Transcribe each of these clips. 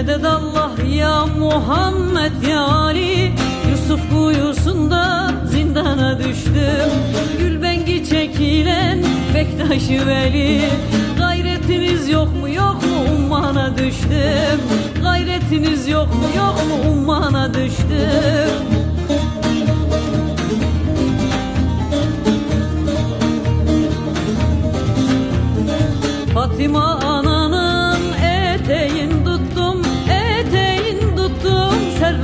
Medet Allah ya Muhammed ya Ali. Yusuf kuyusunda zindana düştüm. Gülbengi çekilen Bektaş-ı Veli. Gayretiniz yok mu yok mu ummana düştüm? Gayretiniz yok mu yok mu ummana düştüm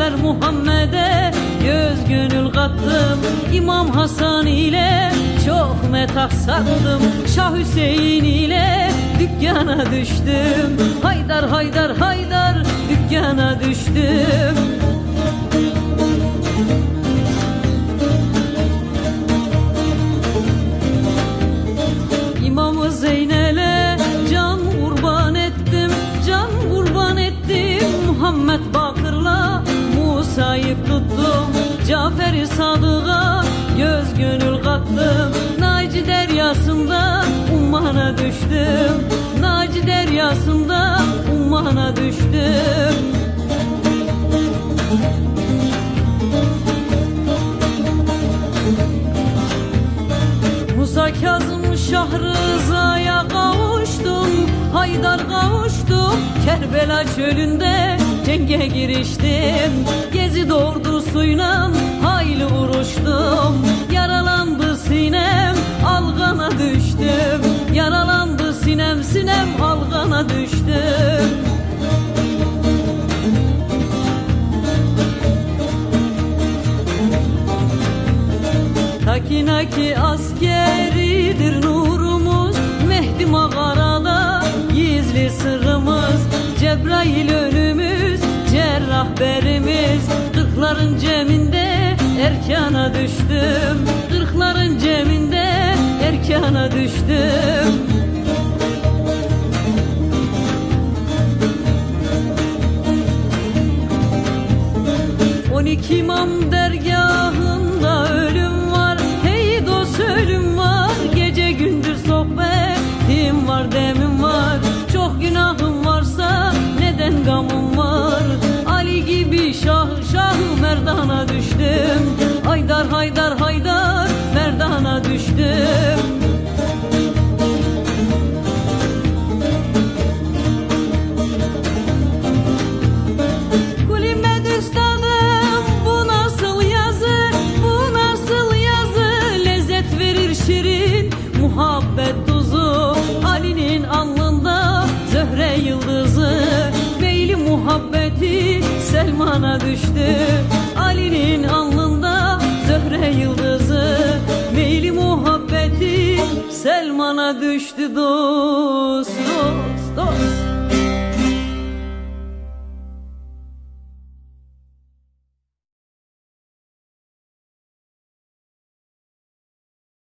Server Muhammed'e göz gönül kattım. İmam Hasan ile çok metah sattım Şah Hüseyin ile dükkana düştüm. Haydar haydar haydar dükkana düştüm Naci deryasında ummana düştüm. Musa Kazım Şah Rıza'ya kavuştum Haydar kavuştum Kerbela çölünde cenge giriştim. Gezi ordusuyla hayli algana düştüm. Takinaki askeridir nurumuz Mehdi mağarada gizli sırrımız. Cebrail önümüz cerrahberimiz Kırkların ceminde erkana düştüm. Kırkların ceminde erkana düştüm On iki imam dergahında Selman'a düştü Ali'nin alnında Zöhre yıldızı Meyli muhabbeti Selman'a düştü dost dost dost